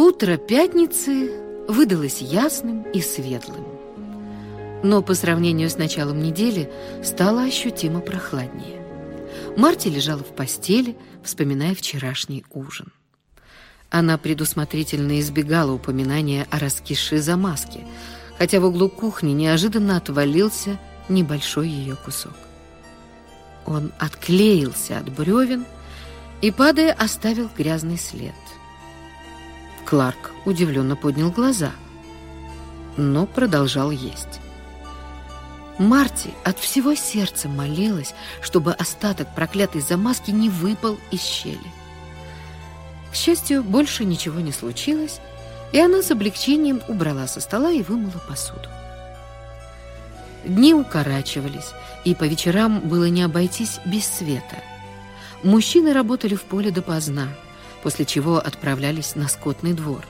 Утро пятницы выдалось ясным и светлым. Но по сравнению с началом недели стало ощутимо прохладнее. Марти лежала в постели, вспоминая вчерашний ужин. Она предусмотрительно избегала упоминания о раскисшей замазке, хотя в углу кухни неожиданно отвалился небольшой ее кусок. Он отклеился от бревен и, падая, оставил грязный след. Кларк удивленно поднял глаза, но продолжал есть. Марти от всего сердца молилась, чтобы остаток проклятой замазки не выпал из щели. К счастью, больше ничего не случилось, и она с облегчением убрала со стола и вымыла посуду. Дни укорачивались, и по вечерам было не обойтись без света. Мужчины работали в поле допоздна, после чего отправлялись на скотный двор.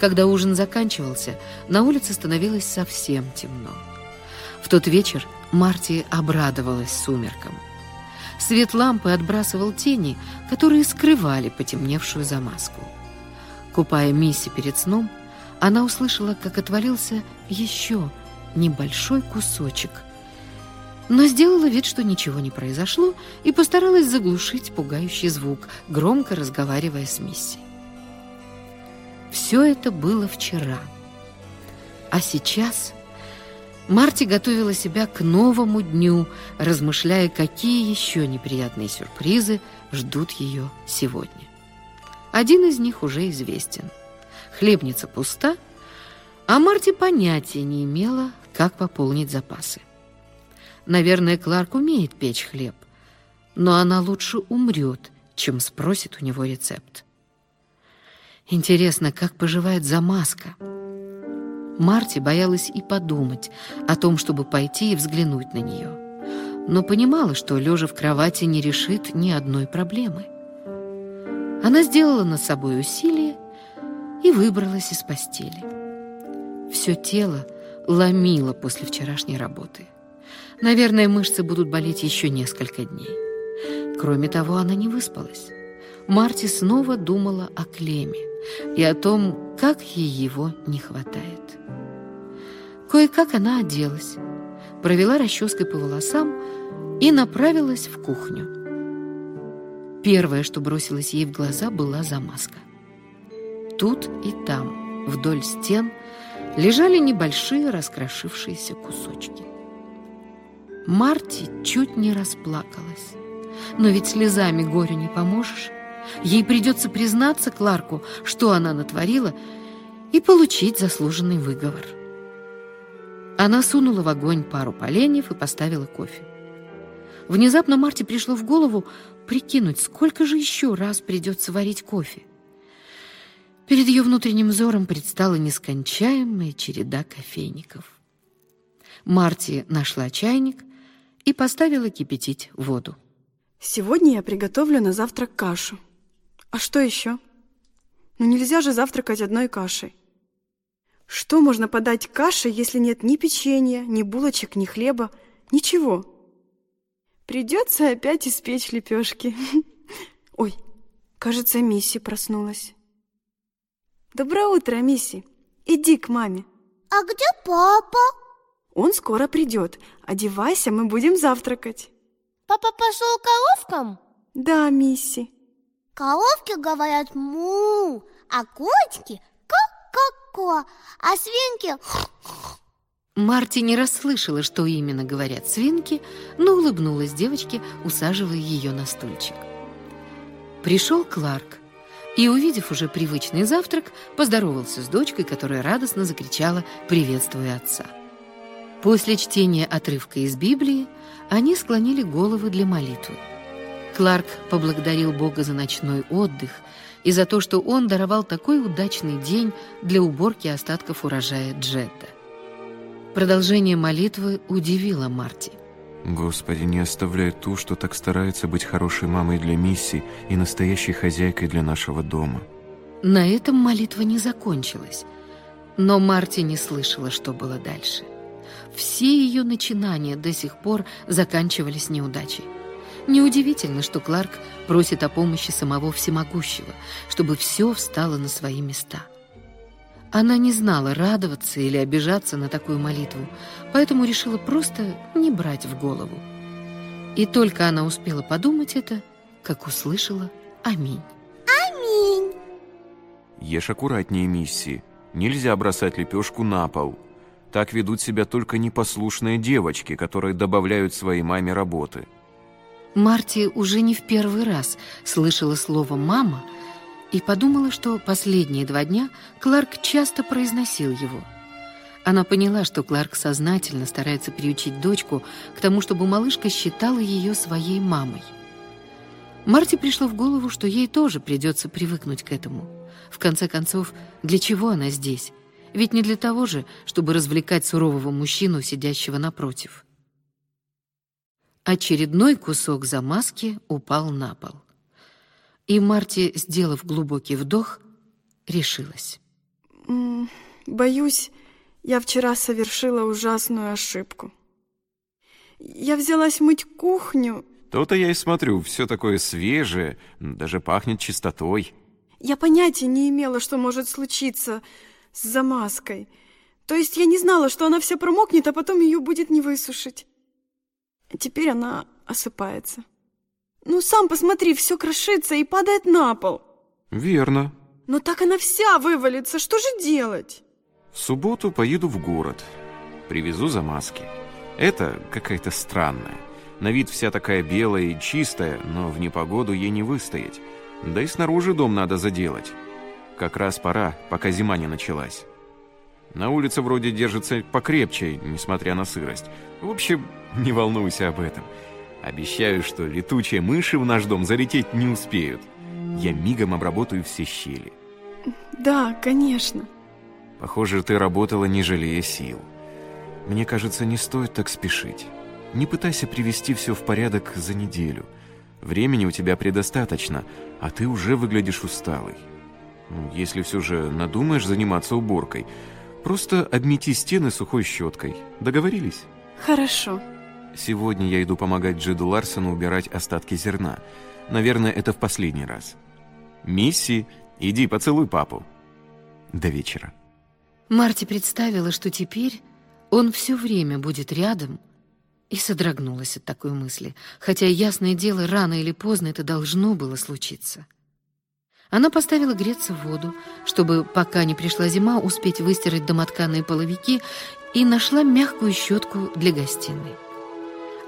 Когда ужин заканчивался, на улице становилось совсем темно. В тот вечер Марти обрадовалась сумеркам. Свет лампы отбрасывал тени, которые скрывали потемневшую замазку. Купая Мисси перед сном, она услышала, как отвалился еще небольшой кусочек. Но сделала вид, что ничего не произошло, и постаралась заглушить пугающий звук, громко разговаривая с Мисси. Все это было вчера. А сейчас Марти готовила себя к новому дню, размышляя, какие еще неприятные сюрпризы ждут ее сегодня. Один из них уже известен. Хлебница пуста, а Марти понятия не имела, как пополнить запасы. Наверное, Кларк умеет печь хлеб, но она лучше умрет, чем спросит у него рецепт. Интересно, как поживает замазка? Марти боялась и подумать о том, чтобы пойти и взглянуть на нее. Но понимала, что, лежа в кровати, не решит ни одной проблемы. Она сделала над собой усилие и выбралась из постели. Все тело ломило после вчерашней работы. Наверное, мышцы будут болеть еще несколько дней. Кроме того, она не выспалась. Марти снова думала о Клеме и о том, как ей его не хватает. Кое-как она оделась, провела расческой по волосам и направилась в кухню. Первое, что бросилось ей в глаза, была замазка. Тут и там, вдоль стен, лежали небольшие раскрошившиеся кусочки. Марти чуть не расплакалась. Но ведь слезами горю не поможешь. Ей придется признаться Кларку, что она натворила, и получить заслуженный выговор. Она сунула в огонь пару поленьев и поставила кофе. Внезапно Марте пришло в голову прикинуть, сколько же еще раз придется варить кофе. Перед ее внутренним взором предстала нескончаемая череда кофейников. Марти нашла чайник и поставила кипятить воду. Сегодня я приготовлю на завтрак кашу. А что еще? Ну нельзя же завтракать одной кашей. Что можно подать каше, если нет ни печенья, ни булочек, ни хлеба, ничего? Придется опять испечь лепешки. Ой, кажется, Мисси проснулась. Доброе утро, Мисси. Иди к маме. А где папа? Он скоро придет. Одевайся, мы будем завтракать. Папа пошел к коровкам? Да, Мисси. Коровки говорят му, а котики ко-ко-ко, а свинки... Марти не расслышала, что именно говорят свинки, но улыбнулась девочке, усаживая ее на стульчик. Пришел Кларк и, увидев уже привычный завтрак, поздоровался с дочкой, которая радостно закричала, приветствуя отца. После чтения отрывка из Библии они склонили головы для молитвы. Кларк поблагодарил Бога за ночной отдых и за то, что он даровал такой удачный день для уборки остатков урожая Джетта. Продолжение молитвы удивило Марти. Господи, не оставляй ту, что так старается быть хорошей мамой для миссии и настоящей хозяйкой для нашего дома. На этом молитва не закончилась, но Марти не слышала, что было дальше. Все ее начинания до сих пор заканчивались неудачей. Неудивительно, что Кларк просит о помощи самого всемогущего, чтобы все встало на свои места. Она не знала, радоваться или обижаться на такую молитву, поэтому решила просто не брать в голову. И только она успела подумать это, как услышала «Аминь». Аминь. Ешь аккуратнее, Мисси. Нельзя бросать лепешку на пол. Так ведут себя только непослушные девочки, которые добавляют своей маме работы. Марти уже не в первый раз слышала слово «мама» и подумала, что последние два дня Кларк часто произносил его. Она поняла, что Кларк сознательно старается приучить дочку к тому, чтобы малышка считала ее своей мамой. Марти пришло в голову, что ей тоже придется привыкнуть к этому. В конце концов, для чего она здесь? Ведь не для того же, чтобы развлекать сурового мужчину, сидящего напротив. Очередной кусок замазки упал на пол. И Марти, сделав глубокий вдох, решилась. Боюсь, я вчера совершила ужасную ошибку. Я взялась мыть кухню. То-то я и смотрю, все такое свежее, даже пахнет чистотой. Я понятия не имела, что может случиться с замазкой. То есть я не знала, что она вся промокнет, а потом ее будет не высушить. Теперь она осыпается. Ну, сам посмотри, все крошится и падает на пол. Верно. Но так она вся вывалится, что же делать? В субботу поеду в город. Привезу замазки. Это какая-то странная. На вид вся такая белая и чистая, но в непогоду ей не выстоять. Да и снаружи дом надо заделать. Как раз пора, пока зима не началась. На улице вроде держится покрепче, несмотря на сырость. В общем, не волнуйся об этом. Обещаю, что летучие мыши в наш дом залететь не успеют. Я мигом обработаю все щели. Да, конечно. Похоже, ты работала, не жалея сил. Мне кажется, не стоит так спешить. Не пытайся привести все в порядок за неделю. Времени у тебя предостаточно, а ты уже выглядишь усталой. Ну, Если все же надумаешь заниматься уборкой, просто обмети стены сухой щеткой. Договорились? Хорошо. Сегодня я иду помогать Джиду Ларсону убирать остатки зерна. Наверное, это в последний раз. Мисси, иди поцелуй папу. До вечера. Марти представила, что теперь он все время будет рядом, и содрогнулась от такой мысли, хотя, ясное дело, рано или поздно это должно было случиться. Она поставила греться воду, чтобы, пока не пришла зима, успеть выстирать домотканые половики, и нашла мягкую щетку для гостиной.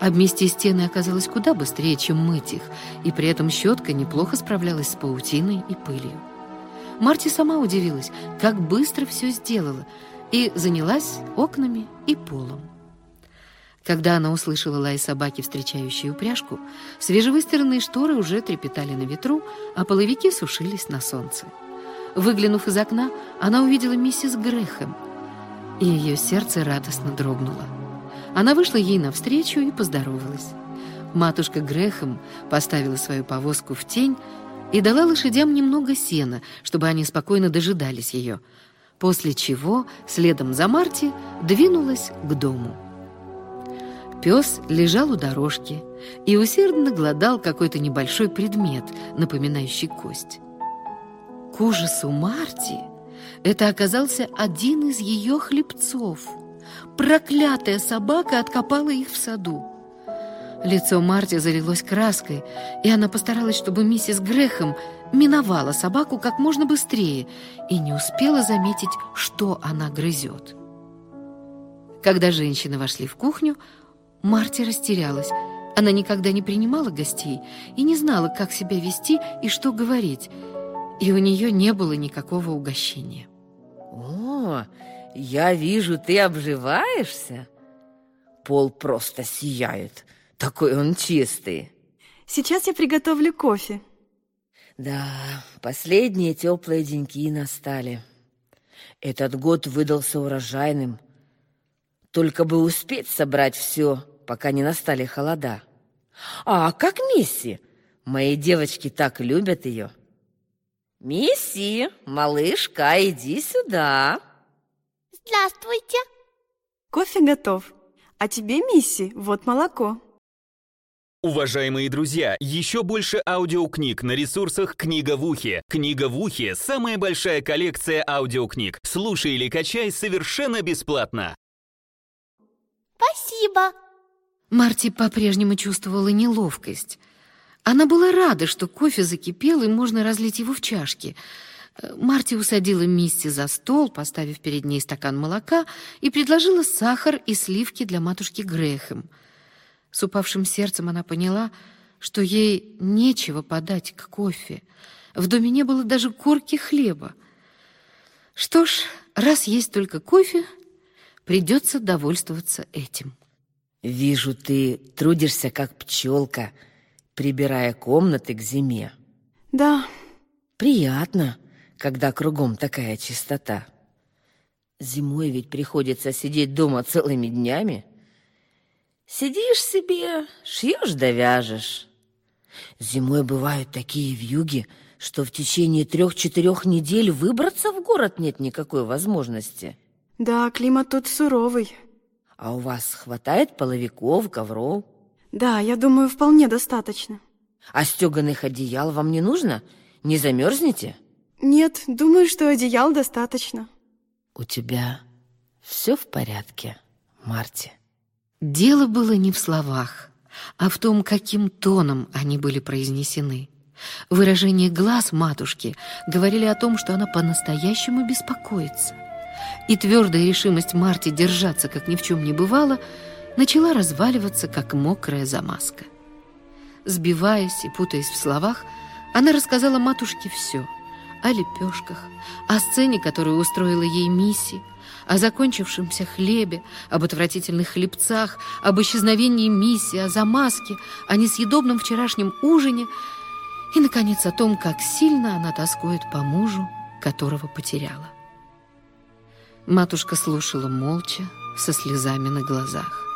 Обмести стены оказалось куда быстрее, чем мыть их, и при этом щетка неплохо справлялась с паутиной и пылью. Марти сама удивилась, как быстро все сделала, и занялась окнами и полом. Когда она услышала лай собаки, встречающей упряжку, свежевыстиранные шторы уже трепетали на ветру, а половики сушились на солнце. Выглянув из окна, она увидела миссис Грэхэм, и ее сердце радостно дрогнуло. Она вышла ей навстречу и поздоровалась. Матушка Грэхэм поставила свою повозку в тень и дала лошадям немного сена, чтобы они спокойно дожидались ее, после чего, следом за Марти, двинулась к дому. Пес лежал у дорожки и усердно глодал какой-то небольшой предмет, напоминающий кость. К ужасу Марти это оказался один из ее хлебцов. Проклятая собака откопала их в саду. Лицо Марти залилось краской, и она постаралась, чтобы миссис Грэхэм миновала собаку как можно быстрее и не успела заметить, что она грызет. Когда женщины вошли в кухню, Марти растерялась. Она никогда не принимала гостей и не знала, как себя вести и что говорить, и у нее не было никакого угощения. О, я вижу, ты обживаешься. Пол просто сияет. Такой он чистый. Сейчас я приготовлю кофе. Да, последние теплые деньки настали. Этот год выдался урожайным. Только бы успеть собрать все, пока не настали холода. А как Мисси? Мои девочки так любят ее. Мисси, малышка, иди сюда. Здравствуйте. Кофе готов. А тебе, Мисси, вот молоко. Уважаемые друзья, еще больше аудиокниг на ресурсах «Книга в ухе». «Книга в ухе» — самая большая коллекция аудиокниг. Слушай или качай совершенно бесплатно. Спасибо. Марти по-прежнему чувствовала неловкость. Она была рада, что кофе закипел и можно разлить его в чашки. Э, Марти усадила Мисси за стол, поставив перед ней стакан молока, и предложила сахар и сливки для матушки Грэхэм — с упавшим сердцем она поняла, что ей нечего подать к кофе. В доме не было даже корки хлеба. Что ж, раз есть только кофе, придется довольствоваться этим. Вижу, ты трудишься как пчелка, прибирая комнаты к зиме. Да. Приятно, когда кругом такая чистота. Зимой ведь приходится сидеть дома целыми днями. Сидишь себе, шьешь да вяжешь. Зимой бывают такие вьюги, что в течение трех-четырех недель выбраться в город нет никакой возможности. Да, климат тут суровый. А у вас хватает половиков, ковров? Да, я думаю, вполне достаточно. А стеганых одеял вам не нужно? Не замерзнете? Нет, думаю, что одеял достаточно. У тебя все в порядке, Марти? Дело было не в словах, а в том, каким тоном они были произнесены. Выражение глаз матушки говорили о том, что она по-настоящему беспокоится. И твердая решимость Марти держаться, как ни в чем не бывало, начала разваливаться, как мокрая замазка. Сбиваясь и путаясь в словах, она рассказала матушке все — о лепешках, о сцене, которую устроила ей Мисси, о закончившемся хлебе, об отвратительных хлебцах, об исчезновении миссии, о замазке, о несъедобном вчерашнем ужине и, наконец, о том, как сильно она тоскует по мужу, которого потеряла. Матушка слушала молча, со слезами на глазах.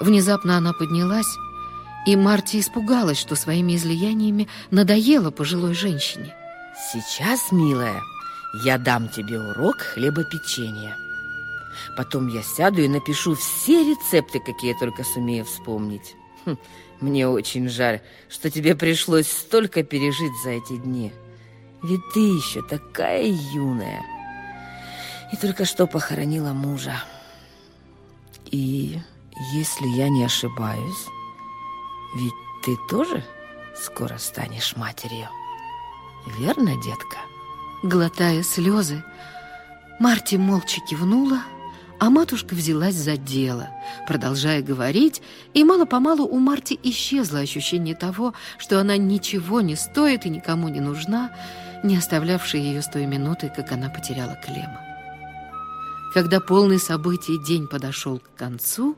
Внезапно она поднялась, и Марти испугалась, что своими излияниями надоела пожилой женщине. Сейчас, милая, я дам тебе урок хлебопечения. Потом я сяду и напишу все рецепты, какие я только сумею вспомнить. Хм, мне очень жаль, что тебе пришлось столько пережить за эти дни. Ведь ты еще такая юная. И только что похоронила мужа. И если я не ошибаюсь, ведь ты тоже скоро станешь матерью. Верно, детка? Глотая слезы, Марти молча кивнула, а матушка взялась за дело, продолжая говорить, и мало-помалу у Марти исчезло ощущение того, что она ничего не стоит и никому не нужна, не оставлявшее ее с той минуты, как она потеряла Клема. Когда полный событий день подошел к концу,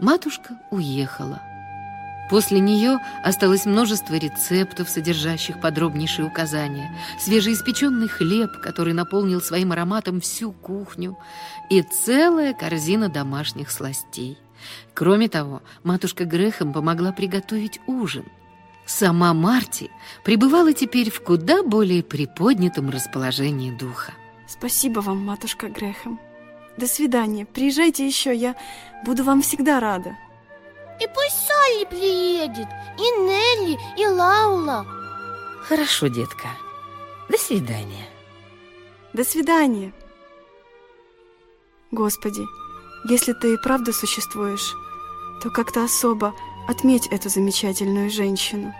матушка уехала – После нее осталось множество рецептов, содержащих подробнейшие указания, свежеиспеченный хлеб, который наполнил своим ароматом всю кухню, и целая корзина домашних сластей. Кроме того, матушка Грехом помогла приготовить ужин. Сама Марти пребывала теперь в куда более приподнятом расположении духа. Спасибо вам, матушка Грехом. До свидания. Приезжайте еще, я буду вам всегда рада. И пусть Салли приедет, и Нелли, и Лаула. Хорошо, детка. До свидания. До свидания. Господи, если ты и правда существуешь, то как-то особо отметь эту замечательную женщину.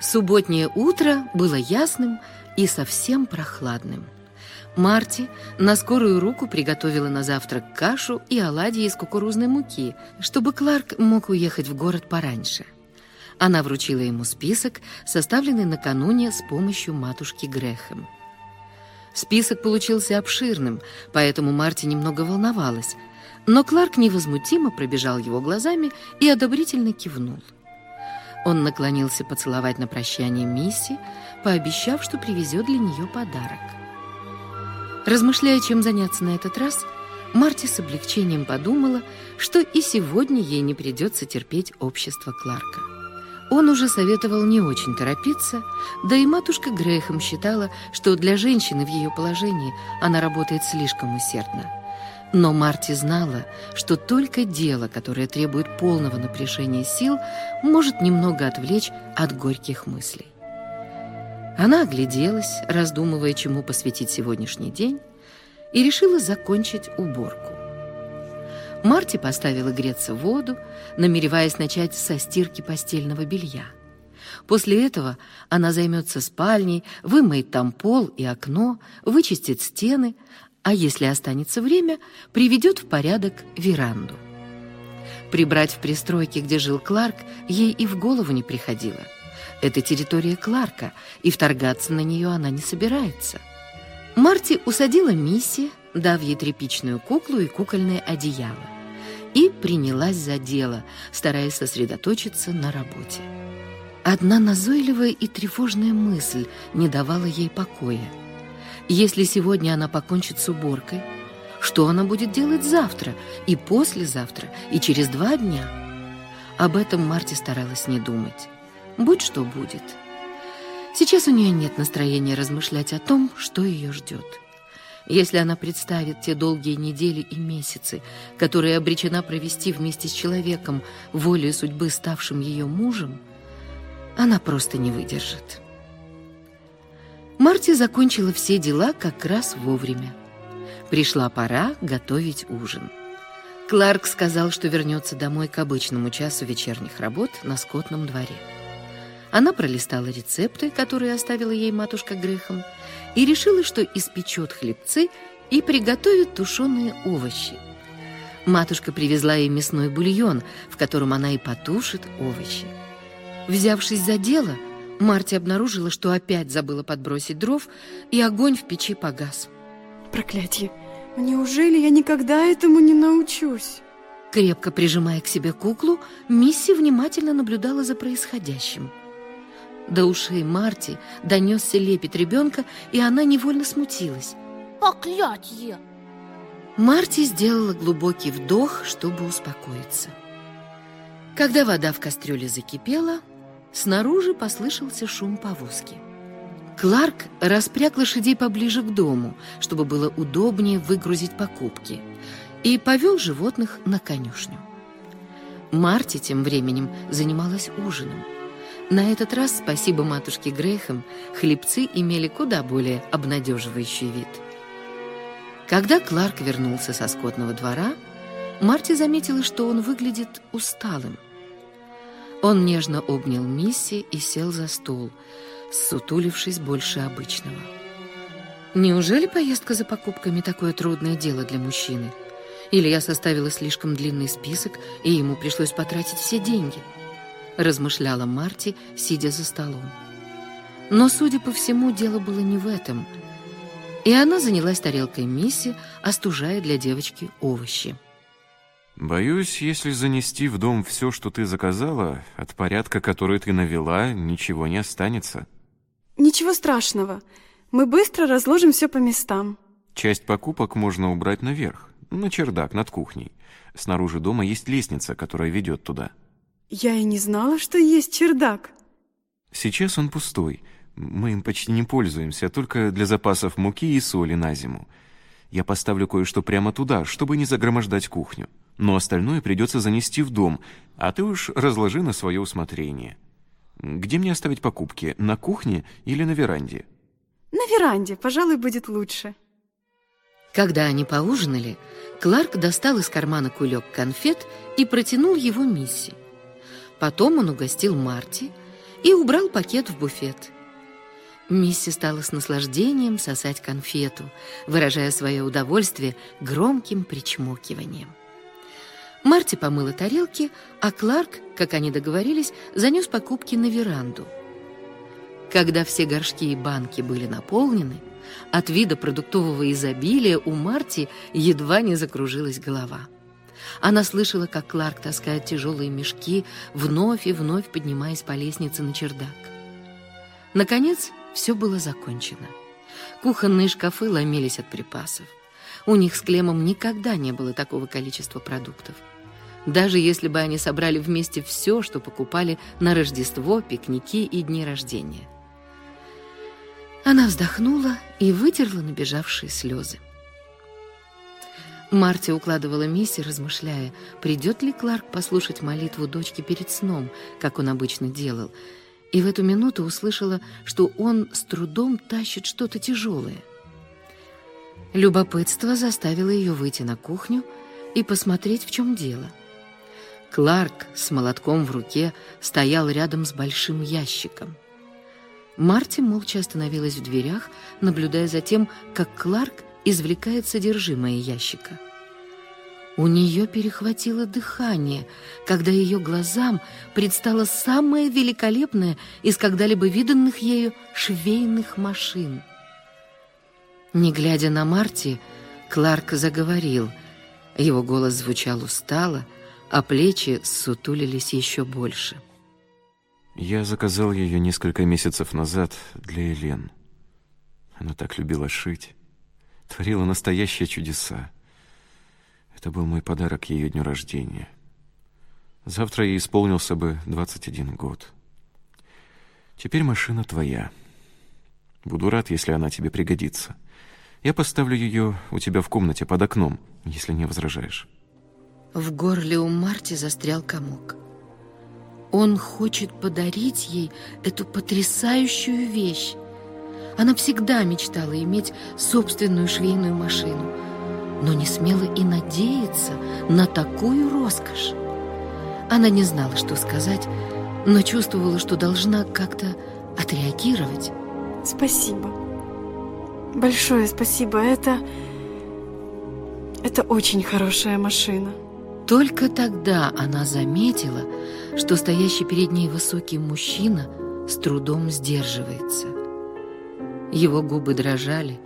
Субботнее утро было ясным и совсем прохладным. Марти на скорую руку приготовила на завтрак кашу и оладьи из кукурузной муки, чтобы Кларк мог уехать в город пораньше. Она вручила ему список, составленный накануне с помощью матушки Грэхэм. Список получился обширным, поэтому Марти немного волновалась, но Кларк невозмутимо пробежал его глазами и одобрительно кивнул. Он наклонился поцеловать на прощание Мисси, пообещав, что привезет для нее подарок. Размышляя, чем заняться на этот раз, Марти с облегчением подумала, что и сегодня ей не придется терпеть общество Кларка. Он уже советовал не очень торопиться, да и матушка Грехом считала, что для женщины в ее положении она работает слишком усердно. Но Марти знала, что только дело, которое требует полного напряжения сил, может немного отвлечь от горьких мыслей. Она огляделась, раздумывая, чему посвятить сегодняшний день, и решила закончить уборку. Марти поставила греться воду, намереваясь начать со стирки постельного белья. После этого она займется спальней, вымоет там пол и окно, вычистит стены, а если останется время, приведет в порядок веранду. Прибрать в пристройке, где жил Кларк, ей и в голову не приходило. Это территория Кларка, и вторгаться на нее она не собирается. Марти усадила Мисси, дав ей тряпичную куклу и кукольное одеяло, и принялась за дело, стараясь сосредоточиться на работе. Одна назойливая и тревожная мысль не давала ей покоя – если сегодня она покончит с уборкой, что она будет делать завтра и послезавтра и через два дня? Об этом Марти старалась не думать. Будь что будет. Сейчас у нее нет настроения размышлять о том, что ее ждет. Если она представит те долгие недели и месяцы, которые обречена провести вместе с человеком, волей судьбы ставшим ее мужем, она просто не выдержит. Марти закончила все дела как раз вовремя. Пришла пора готовить ужин. Кларк сказал, что вернется домой к обычному часу вечерних работ на скотном дворе. Она пролистала рецепты, которые оставила ей матушка Грехом, и решила, что испечет хлебцы и приготовит тушеные овощи. Матушка привезла ей мясной бульон, в котором она и потушит овощи. Взявшись за дело, Марти обнаружила, что опять забыла подбросить дров, и огонь в печи погас. Проклятье! Неужели я никогда этому не научусь? Крепко прижимая к себе куклу, Мисси внимательно наблюдала за происходящим. До ушей Марти донесся лепет ребенка, и она невольно смутилась. Проклятье! Марти сделала глубокий вдох, чтобы успокоиться. Когда вода в кастрюле закипела, Снаружи послышался шум повозки. Кларк распряг лошадей поближе к дому, чтобы было удобнее выгрузить покупки, и повел животных на конюшню. Марти тем временем занималась ужином. На этот раз, спасибо матушке Грейхэм, хлебцы имели куда более обнадеживающий вид. Когда Кларк вернулся со скотного двора, Марти заметила, что он выглядит усталым – он нежно обнял Мисси и сел за стол, сутулившись больше обычного. Неужели поездка за покупками такое трудное дело для мужчины? Или я составила слишком длинный список, и ему пришлось потратить все деньги? Размышляла Марти, сидя за столом. Но, судя по всему, дело было не в этом. И она занялась тарелкой Мисси, остужая для девочки овощи. Боюсь, если занести в дом все, что ты заказала, от порядка, который ты навела, ничего не останется. Ничего страшного. Мы быстро разложим все по местам. Часть покупок можно убрать наверх, на чердак над кухней. Снаружи дома есть лестница, которая ведет туда. Я и не знала, что есть чердак. Сейчас он пустой. Мы им почти не пользуемся, только для запасов муки и соли на зиму. Я поставлю кое-что прямо туда, чтобы не загромождать кухню но остальное придется занести в дом, а ты уж разложи на свое усмотрение. Где мне оставить покупки, на кухне или на веранде? На веранде, пожалуй, будет лучше. Когда они поужинали, Кларк достал из кармана кулек конфет и протянул его Мисси. Потом он угостил Марти и убрал пакет в буфет. Мисси стала с наслаждением сосать конфету, выражая свое удовольствие громким причмокиванием. Марти помыла тарелки, а Кларк, как они договорились, занес покупки на веранду. Когда все горшки и банки были наполнены, от вида продуктового изобилия у Марти едва не закружилась голова. Она слышала, как Кларк таскает тяжелые мешки, вновь и вновь поднимаясь по лестнице на чердак. Наконец, все было закончено. Кухонные шкафы ломились от припасов. У них с Клемом никогда не было такого количества продуктов даже если бы они собрали вместе все, что покупали на Рождество, пикники и дни рождения. Она вздохнула и вытерла набежавшие слезы. Марти укладывала Мисси, размышляя, придет ли Кларк послушать молитву дочки перед сном, как он обычно делал, и в эту минуту услышала, что он с трудом тащит что-то тяжелое. Любопытство заставило ее выйти на кухню и посмотреть, в чем дело. Кларк с молотком в руке стоял рядом с большим ящиком. Марти молча остановилась в дверях, наблюдая за тем, как Кларк извлекает содержимое ящика. У нее перехватило дыхание, когда ее глазам предстало самое великолепное из когда-либо виданных ею швейных машин. Не глядя на Марти, Кларк заговорил. Его голос звучал устало, а плечи сутулились еще больше. Я заказал ее несколько месяцев назад для Элен. Она так любила шить творила настоящие чудеса. Это был мой подарок ее дню рождения. Завтра ей исполнился бы 21 год. Теперь машина твоя. Буду рад, если она тебе пригодится. Я поставлю ее у тебя в комнате под окном, если не возражаешь. В горле у Марти застрял комок. Он хочет подарить ей эту потрясающую вещь. Она всегда мечтала иметь собственную швейную машину, но не смела и надеяться на такую роскошь. Она не знала, что сказать, но чувствовала, что должна как-то отреагировать. Спасибо. Большое спасибо. Это... Это очень хорошая машина. Только тогда она заметила, что стоящий перед ней высокий мужчина с трудом сдерживается. Его губы дрожали,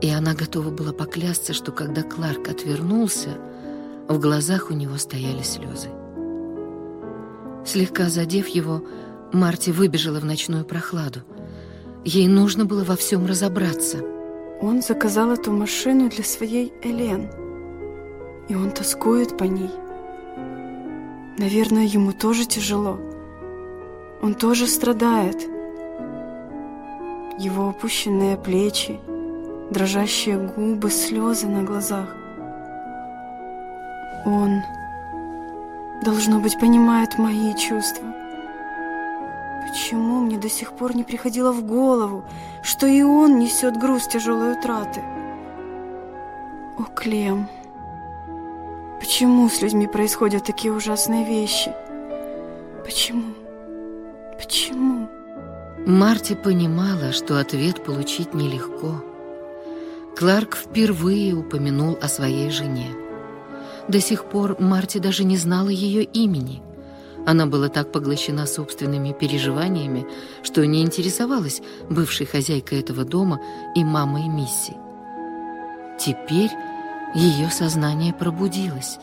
и она готова была поклясться, что когда Кларк отвернулся, в глазах у него стояли слезы. Слегка задев его, Марти выбежала в ночную прохладу. Ей нужно было во всем разобраться. Он заказал эту машину для своей Элен, и он тоскует по ней. Наверное, ему тоже тяжело. Он тоже страдает. Его опущенные плечи, дрожащие губы, слезы на глазах. Он, должно быть, понимает мои чувства. Почему мне до сих пор не приходило в голову, что и он несет груз тяжелой утраты? О, Клем, почему с людьми происходят такие ужасные вещи? Почему? Почему? Марти понимала, что ответ получить нелегко. Кларк впервые упомянул о своей жене. До сих пор Марти даже не знала ее имени. Она была так поглощена собственными переживаниями, что не интересовалась бывшей хозяйкой этого дома и мамой Мисси. Теперь ее сознание пробудилось.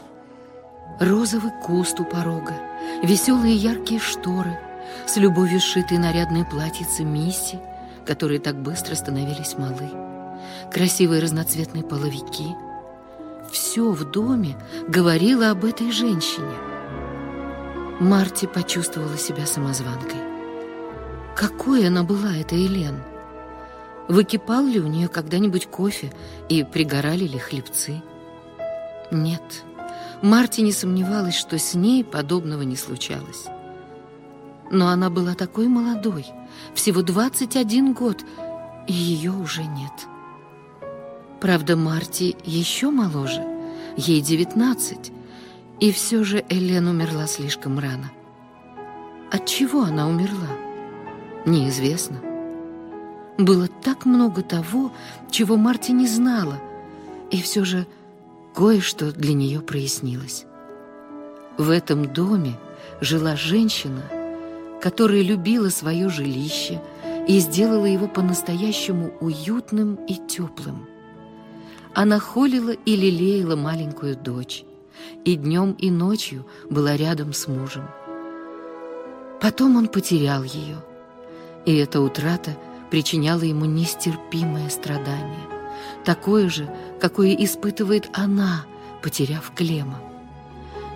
Розовый куст у порога, веселые яркие шторы — с любовью сшитые нарядные платьица Мисси, которые так быстро становились малы, красивые разноцветные половики. Все в доме говорило об этой женщине. Марти почувствовала себя самозванкой. Какой она была, эта Елен? Выкипал ли у нее когда-нибудь кофе и пригорали ли хлебцы? Нет, Марти не сомневалась, что с ней подобного не случалось. Но она была такой молодой, всего 21 год, и ее уже нет. Правда, Марти еще моложе, ей 19, и все же Элен умерла слишком рано. От чего она умерла? Неизвестно. Было так много того, чего Марти не знала, и все же кое-что для нее прояснилось. В этом доме жила женщина – которая любила свое жилище и сделала его по-настоящему уютным и теплым. Она холила и лелеяла маленькую дочь, и днем и ночью была рядом с мужем. Потом он потерял ее, и эта утрата причиняла ему нестерпимое страдание, такое же, какое испытывает она, потеряв Клема.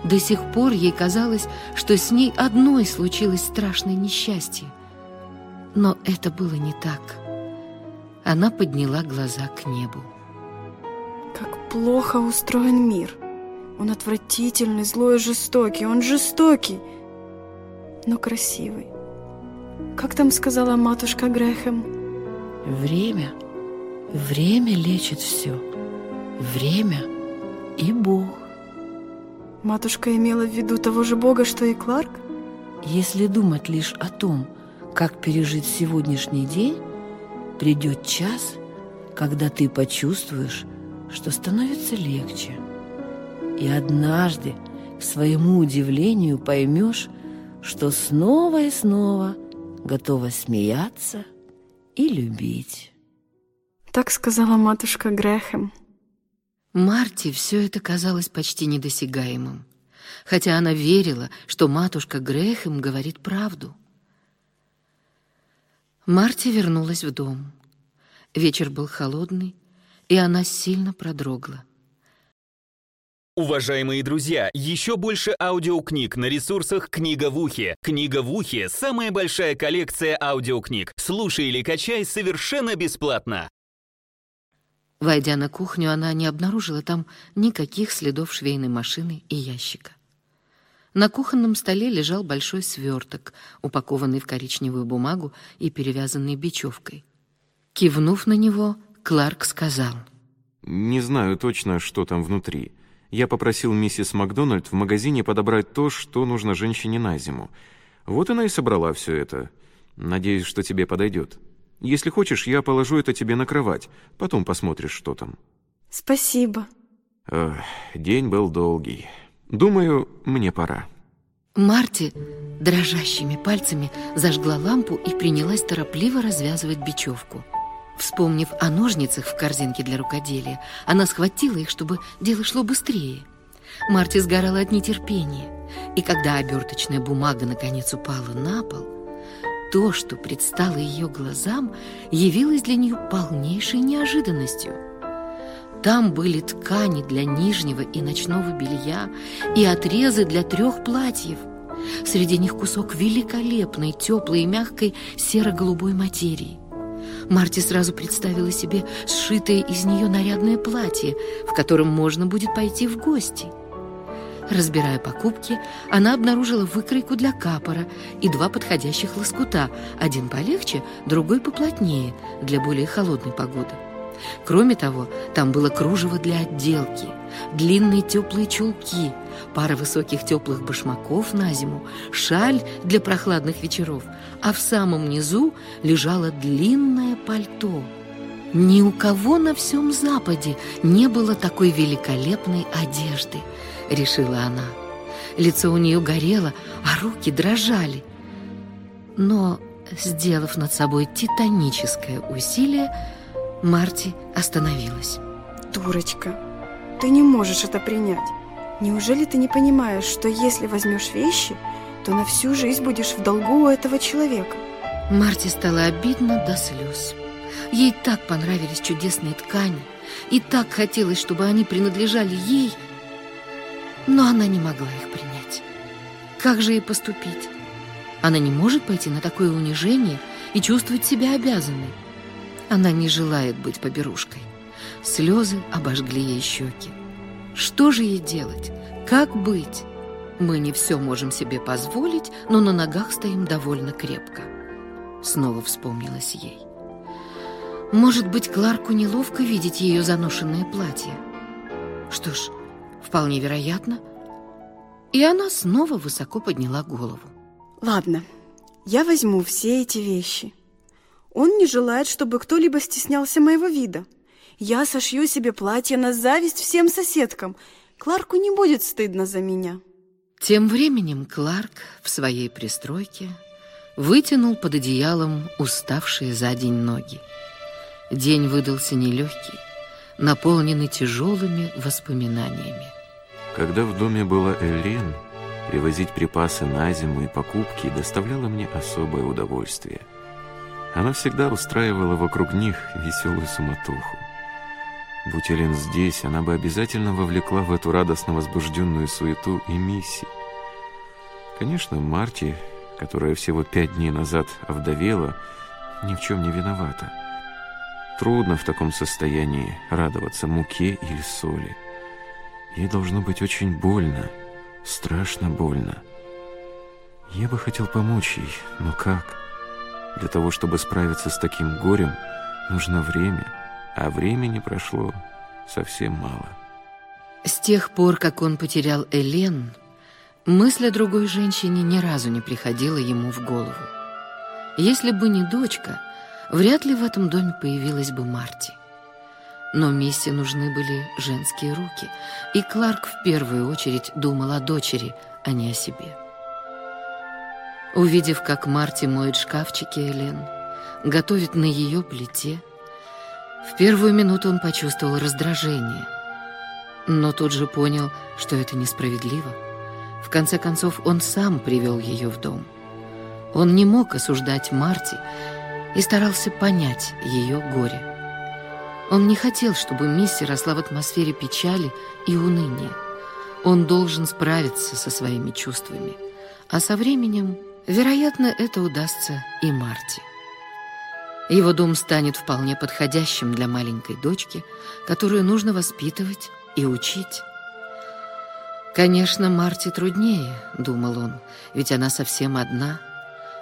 До сих пор ей казалось, что с ней одной случилось страшное несчастье. Но это было не так. Она подняла глаза к небу. Как плохо устроен мир. Он отвратительный, злой и жестокий. Он жестокий, но красивый. Как там сказала матушка Грехем? Время, время лечит все. Время и Бог. Матушка имела в виду того же Бога, что и Кларк? Если думать лишь о том, как пережить сегодняшний день, придет час, когда ты почувствуешь, что становится легче. И однажды, к своему удивлению, поймешь, что снова и снова готова смеяться и любить. Так сказала матушка Грехем. Марте все это казалось почти недосягаемым, хотя она верила, что матушка Грехем говорит правду. Марти вернулась в дом. Вечер был холодный, и она сильно продрогла. Уважаемые друзья, еще больше аудиокниг на ресурсах «Книга в ухе». «Книга в ухе» — самая большая коллекция аудиокниг. Слушай или качай совершенно бесплатно. Войдя на кухню, она не обнаружила там никаких следов швейной машины и ящика. На кухонном столе лежал большой сверток, упакованный в коричневую бумагу и перевязанный бечевкой. Кивнув на него, Кларк сказал. Не знаю точно, что там внутри. Я попросил миссис Макдональд в магазине подобрать то, что нужно женщине на зиму. Вот она и собрала все это. Надеюсь, что тебе подойдет. Если хочешь, я положу это тебе на кровать. Потом посмотришь, что там. Спасибо. Эх, день был долгий. Думаю, мне пора. Марти дрожащими пальцами зажгла лампу и принялась торопливо развязывать бечевку. Вспомнив о ножницах в корзинке для рукоделия, она схватила их, чтобы дело шло быстрее. Марти сгорала от нетерпения, и когда оберточная бумага наконец упала на пол, то, что предстало ее глазам, явилось для нее полнейшей неожиданностью. Там были ткани для нижнего и ночного белья и отрезы для трех платьев. Среди них кусок великолепной, теплой и мягкой серо-голубой материи. Марти сразу представила себе сшитое из нее нарядное платье, в котором можно будет пойти в гости. Разбирая покупки, она обнаружила выкройку для капора и два подходящих лоскута, один полегче, другой поплотнее, для более холодной погоды. Кроме того, там было кружево для отделки, длинные теплые чулки, пара высоких теплых башмаков на зиму, шаль для прохладных вечеров, а в самом низу лежало длинное пальто. Ни у кого на всем Западе не было такой великолепной одежды, решила она. Лицо у нее горело, а руки дрожали. Но, сделав над собой титаническое усилие, Марти остановилась. Дурочка, ты не можешь это принять. Неужели ты не понимаешь, что если возьмешь вещи, то на всю жизнь будешь в долгу у этого человека? Марти стало обидно до слез. Ей так понравились чудесные ткани, и так хотелось, чтобы они принадлежали ей, но она не могла их принять. Как же ей поступить? Она не может пойти на такое унижение и чувствовать себя обязанной. Она не желает быть поберушкой. Слезы обожгли ей щеки. Что же ей делать? Как быть? Мы не все можем себе позволить, но на ногах стоим довольно крепко. Снова вспомнилось ей. Может быть, Кларку неловко видеть ее заношенное платье. Что ж, вполне вероятно. И она снова высоко подняла голову. Ладно, я возьму все эти вещи. Он не желает, чтобы кто-либо стеснялся моего вида. Я сошью себе платье на зависть всем соседкам. Кларку не будет стыдно за меня. Тем временем Кларк в своей пристройке вытянул под одеялом уставшие за день ноги. День выдался нелегкий, наполненный тяжелыми воспоминаниями. Когда в доме была Элен, привозить припасы на зиму и покупки доставляло мне особое удовольствие – она всегда устраивала вокруг них веселую суматоху. Будь Элен здесь, она бы обязательно вовлекла в эту радостно возбужденную суету и Мисси. Конечно, Марти, которая всего пять дней назад овдовела, ни в чем не виновата. Трудно в таком состоянии радоваться муке или соли. Ей должно быть очень больно, страшно больно. Я бы хотел помочь ей, но как? Для того, чтобы справиться с таким горем, нужно время, а времени прошло совсем мало. С тех пор, как он потерял Элен, мысль о другой женщине ни разу не приходила ему в голову. Если бы не дочка, вряд ли в этом доме появилась бы Марти. Но Миссе нужны были женские руки, и Кларк в первую очередь думал о дочери, а не о себе. Увидев, как Марти моет шкафчики Элен, готовит на ее плите, в первую минуту он почувствовал раздражение, но тут же понял, что это несправедливо. В конце концов, он сам привел ее в дом. Он не мог осуждать Марти и старался понять ее горе. Он не хотел, чтобы Мисси росла в атмосфере печали и уныния. Он должен справиться со своими чувствами, а со временем Вероятно, это удастся и Марти. Его дом станет вполне подходящим для маленькой дочки, которую нужно воспитывать и учить. «Конечно, Марти труднее», — думал он, «ведь она совсем одна.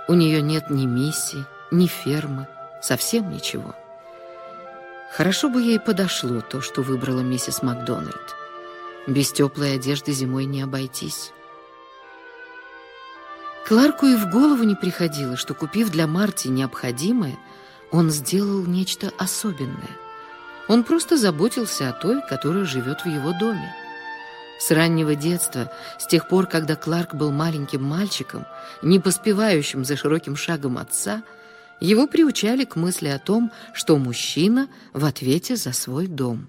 У нее нет ни миссии, ни фермы, совсем ничего». Хорошо бы ей подошло то, что выбрала миссис Макдональд. Без теплой одежды зимой не обойтись. Кларку и в голову не приходило, что, купив для Марти необходимое, он сделал нечто особенное. Он просто заботился о той, которая живет в его доме. С раннего детства, с тех пор, когда Кларк был маленьким мальчиком, не поспевающим за широким шагом отца, его приучали к мысли о том, что мужчина в ответе за свой дом.